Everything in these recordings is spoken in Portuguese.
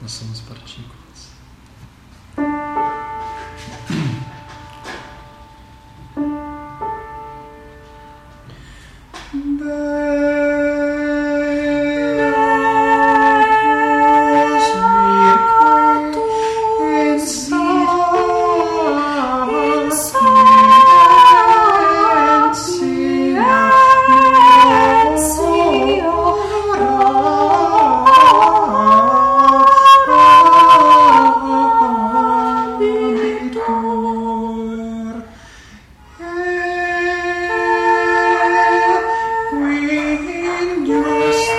Nós somos partículas.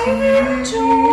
心中。